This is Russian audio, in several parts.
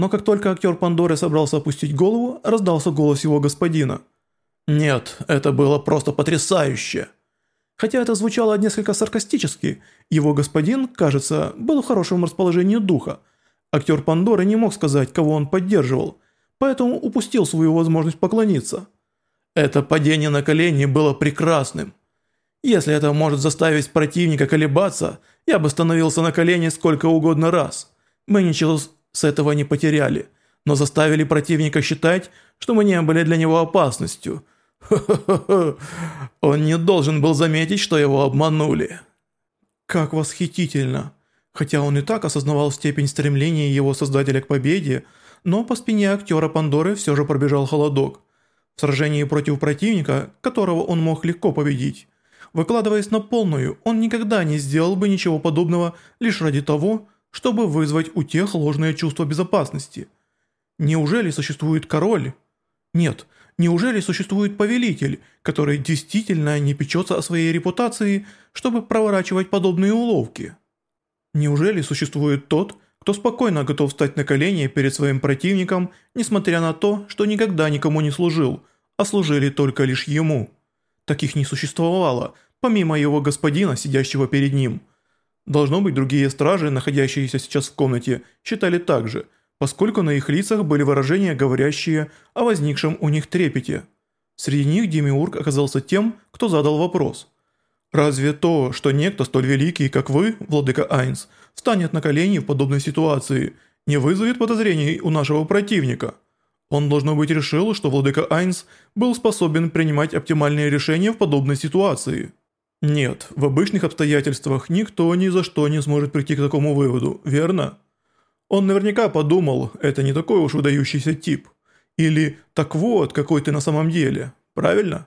Но как только актер Пандоры собрался опустить голову, раздался голос его господина. «Нет, это было просто потрясающе!» Хотя это звучало несколько саркастически, его господин, кажется, был в хорошем расположении духа. Актер Пандоры не мог сказать, кого он поддерживал, поэтому упустил свою возможность поклониться. Это падение на колени было прекрасным. Если это может заставить противника колебаться, я бы становился на колени сколько угодно раз. Мы ничего с этого не потеряли, но заставили противника считать, что мы не были для него опасностью. Хо-хо-хо. Он не должен был заметить, что его обманули. Как восхитительно. Хотя он и так осознавал степень стремления его создателя к победе, но по спине актера Пандоры все же пробежал холодок. В сражении против противника, которого он мог легко победить, выкладываясь на полную, он никогда не сделал бы ничего подобного лишь ради того, чтобы вызвать у тех ложное чувство безопасности. Неужели существует король? Нет, неужели существует повелитель, который действительно не печется о своей репутации, чтобы проворачивать подобные уловки? Неужели существует тот, кто спокойно готов встать на колени перед своим противником, несмотря на то, что никогда никому не служил, а служили только лишь ему? Таких не существовало, помимо его господина, сидящего перед ним – Должно быть, другие стражи, находящиеся сейчас в комнате, считали так же, поскольку на их лицах были выражения, говорящие о возникшем у них трепете. Среди них Демиург оказался тем, кто задал вопрос. «Разве то, что некто столь великий, как вы, владыка Айнс, встанет на колени в подобной ситуации, не вызовет подозрений у нашего противника?» Он, должно быть, решил, что владыка Айнс был способен принимать оптимальные решения в подобной ситуации. Нет, в обычных обстоятельствах никто ни за что не сможет прийти к такому выводу, верно? Он наверняка подумал, это не такой уж выдающийся тип. Или «так вот, какой ты на самом деле», правильно?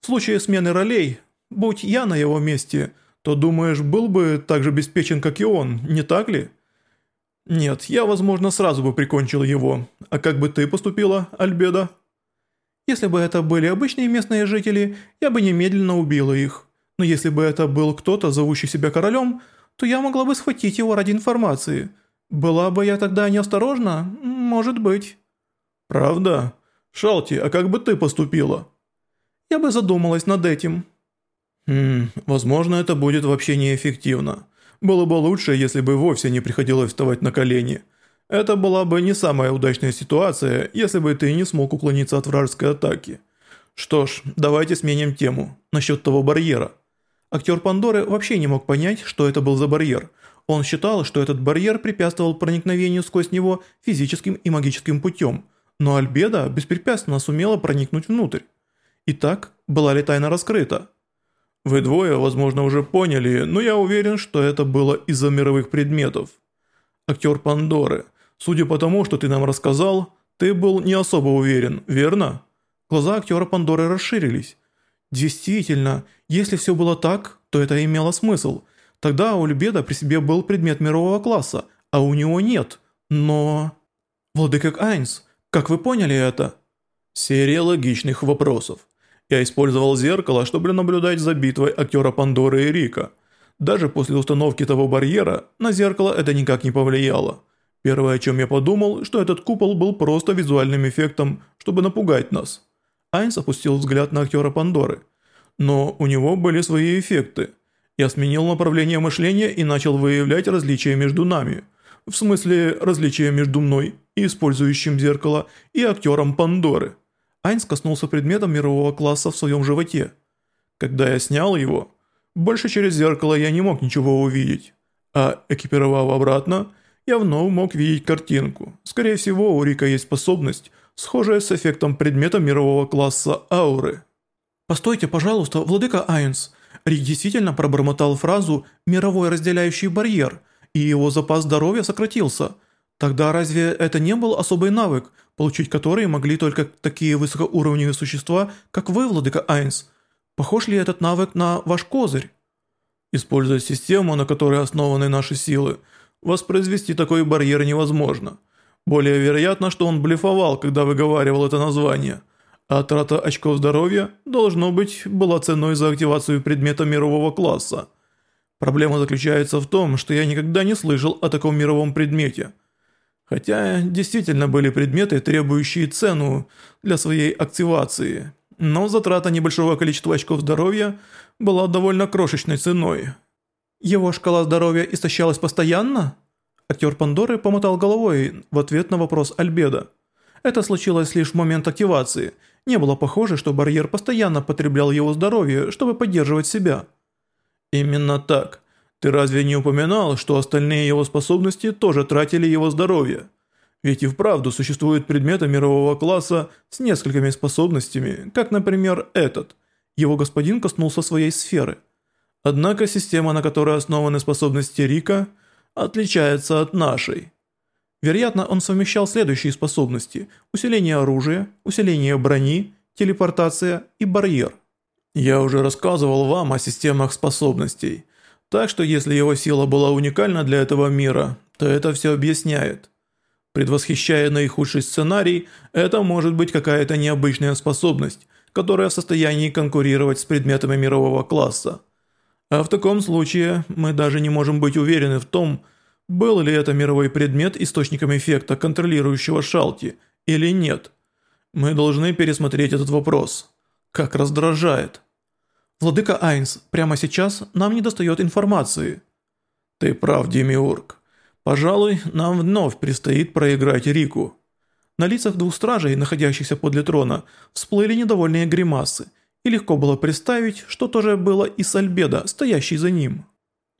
В случае смены ролей, будь я на его месте, то, думаешь, был бы так же обеспечен, как и он, не так ли? Нет, я, возможно, сразу бы прикончил его. А как бы ты поступила, Альбеда? Если бы это были обычные местные жители, я бы немедленно убила их. Но если бы это был кто-то, зовущий себя королем, то я могла бы схватить его ради информации. Была бы я тогда неосторожна? Может быть». «Правда? Шалти, а как бы ты поступила?» «Я бы задумалась над этим». «Хм, возможно, это будет вообще неэффективно. Было бы лучше, если бы вовсе не приходилось вставать на колени. Это была бы не самая удачная ситуация, если бы ты не смог уклониться от вражеской атаки. Что ж, давайте сменим тему. Насчет того барьера». Актер Пандоры вообще не мог понять, что это был за барьер. Он считал, что этот барьер препятствовал проникновению сквозь него физическим и магическим путем, но Альбеда беспрепятственно сумела проникнуть внутрь. Итак, была ли тайна раскрыта? Вы двое, возможно, уже поняли, но я уверен, что это было из-за мировых предметов. Актер Пандоры, судя по тому, что ты нам рассказал, ты был не особо уверен, верно? Глаза актера Пандоры расширились. Действительно, если все было так, то это имело смысл. Тогда у Любеда при себе был предмет мирового класса, а у него нет. Но... Владыка Айнс, как вы поняли это? Серия логичных вопросов. Я использовал зеркало, чтобы наблюдать за битвой актера Пандоры и Рика. Даже после установки того барьера на зеркало это никак не повлияло. Первое, о чем я подумал, что этот купол был просто визуальным эффектом, чтобы напугать нас. Айнс опустил взгляд на актера Пандоры. Но у него были свои эффекты. Я сменил направление мышления и начал выявлять различия между нами. В смысле, различия между мной и использующим зеркало и актером Пандоры. Айнс коснулся предмета мирового класса в своем животе. Когда я снял его, больше через зеркало я не мог ничего увидеть. А экипировав обратно, я вновь мог видеть картинку. Скорее всего, у Рика есть способность схожее с эффектом предмета мирового класса ауры. «Постойте, пожалуйста, владыка Айнс». Рик действительно пробормотал фразу «мировой разделяющий барьер», и его запас здоровья сократился. Тогда разве это не был особый навык, получить который могли только такие высокоуровневые существа, как вы, владыка Айнс? Похож ли этот навык на ваш козырь? Используя систему, на которой основаны наши силы, воспроизвести такой барьер невозможно. Более вероятно, что он блефовал, когда выговаривал это название. А трата очков здоровья, должно быть, была ценой за активацию предмета мирового класса. Проблема заключается в том, что я никогда не слышал о таком мировом предмете. Хотя действительно были предметы, требующие цену для своей активации, но затрата небольшого количества очков здоровья была довольно крошечной ценой. Его шкала здоровья истощалась постоянно? Актер Пандоры помотал головой в ответ на вопрос Альбеда. Это случилось лишь в момент активации. Не было похоже, что барьер постоянно потреблял его здоровье, чтобы поддерживать себя. Именно так. Ты разве не упоминал, что остальные его способности тоже тратили его здоровье? Ведь и вправду существуют предметы мирового класса с несколькими способностями, как, например, этот. Его господин коснулся своей сферы. Однако система, на которой основаны способности Рика, отличается от нашей. Вероятно, он совмещал следующие способности – усиление оружия, усиление брони, телепортация и барьер. Я уже рассказывал вам о системах способностей, так что если его сила была уникальна для этого мира, то это все объясняет. Предвосхищая наихудший сценарий, это может быть какая-то необычная способность, которая в состоянии конкурировать с предметами мирового класса. А в таком случае мы даже не можем быть уверены в том, был ли это мировой предмет источником эффекта, контролирующего шалти, или нет. Мы должны пересмотреть этот вопрос. Как раздражает. Владыка Айнс, прямо сейчас нам не достает информации. Ты прав, Демиург. Пожалуй, нам вновь предстоит проиграть Рику. На лицах двух стражей, находящихся подле трона, всплыли недовольные гримасы, и легко было представить, что тоже было и с Альбедо, стоящей за ним.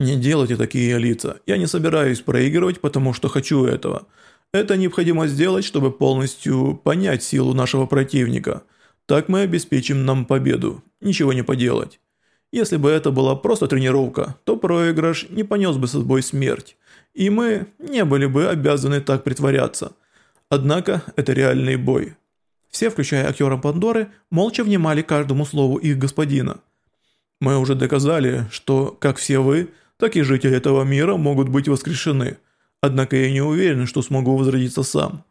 «Не делайте такие лица, я не собираюсь проигрывать, потому что хочу этого. Это необходимо сделать, чтобы полностью понять силу нашего противника. Так мы обеспечим нам победу, ничего не поделать. Если бы это была просто тренировка, то проигрыш не понес бы с собой смерть, и мы не были бы обязаны так притворяться. Однако это реальный бой». Все, включая актера Пандоры, молча внимали каждому слову их господина. «Мы уже доказали, что, как все вы, так и жители этого мира могут быть воскрешены. Однако я не уверен, что смогу возродиться сам.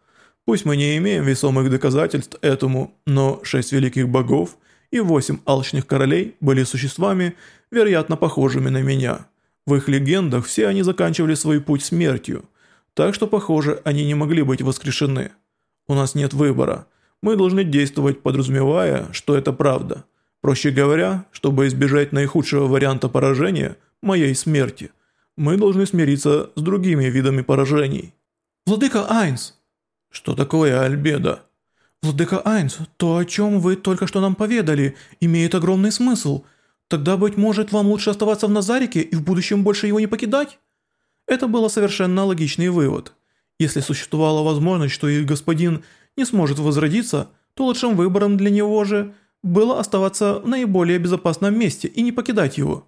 Пусть мы не имеем весомых доказательств этому, но шесть великих богов и восемь алчных королей были существами, вероятно, похожими на меня. В их легендах все они заканчивали свой путь смертью, так что, похоже, они не могли быть воскрешены. У нас нет выбора. Мы должны действовать, подразумевая, что это правда. Проще говоря, чтобы избежать наихудшего варианта поражения – моей смерти. Мы должны смириться с другими видами поражений. Владыка Айнс. Что такое Альбеда? Владыка Айнс, то, о чем вы только что нам поведали, имеет огромный смысл. Тогда, быть может, вам лучше оставаться в Назарике и в будущем больше его не покидать? Это было совершенно логичный вывод. Если существовала возможность, что их господин не сможет возродиться, то лучшим выбором для него же было оставаться в наиболее безопасном месте и не покидать его.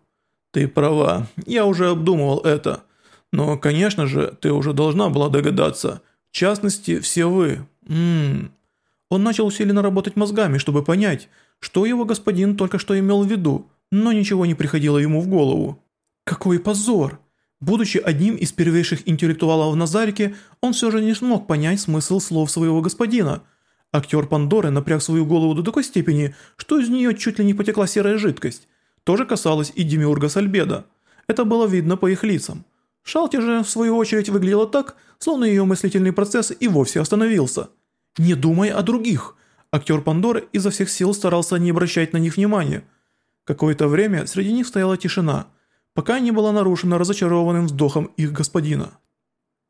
«Ты права, я уже обдумывал это. Но, конечно же, ты уже должна была догадаться. В частности, все вы. Ммм...» Он начал усиленно работать мозгами, чтобы понять, что его господин только что имел в виду, но ничего не приходило ему в голову. «Какой позор!» Будучи одним из первейших интеллектуалов в Назарике, он все же не смог понять смысл слов своего господина. Актер Пандоры напряг свою голову до такой степени, что из нее чуть ли не потекла серая жидкость – тоже касалось и Демиурга Сальбеда. Это было видно по их лицам. Шалти же, в свою очередь, выглядела так, словно ее мыслительный процесс и вовсе остановился. «Не думай о других!» Актер Пандоры изо всех сил старался не обращать на них внимания. Какое-то время среди них стояла тишина, пока не была нарушена разочарованным вздохом их господина.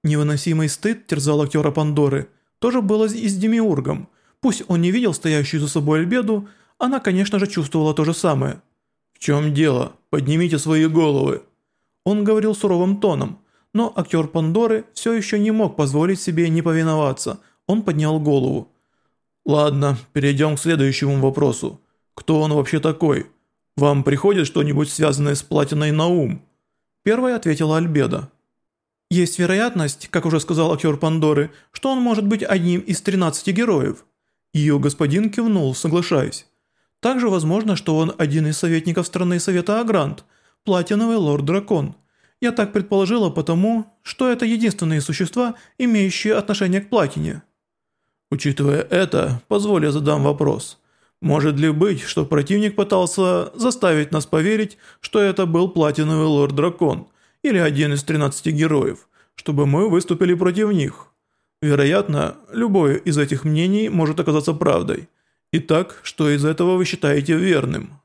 Невыносимый стыд терзал актера Пандоры. Тоже было и с Демиургом. Пусть он не видел стоящую за собой Альбеду, она, конечно же, чувствовала то же самое – «В чем дело? Поднимите свои головы!» Он говорил суровым тоном, но актер Пандоры все еще не мог позволить себе не повиноваться. Он поднял голову. «Ладно, перейдем к следующему вопросу. Кто он вообще такой? Вам приходит что-нибудь связанное с платиной на ум?» Первая ответила Альбеда. «Есть вероятность, как уже сказал актер Пандоры, что он может быть одним из 13 героев». Ее господин кивнул, соглашаясь. Также возможно, что он один из советников страны Совета Агрант, платиновый лорд-дракон. Я так предположила потому, что это единственные существа, имеющие отношение к платине. Учитывая это, позволь я задам вопрос. Может ли быть, что противник пытался заставить нас поверить, что это был платиновый лорд-дракон или один из 13 героев, чтобы мы выступили против них? Вероятно, любое из этих мнений может оказаться правдой. Итак, что из этого вы считаете верным?»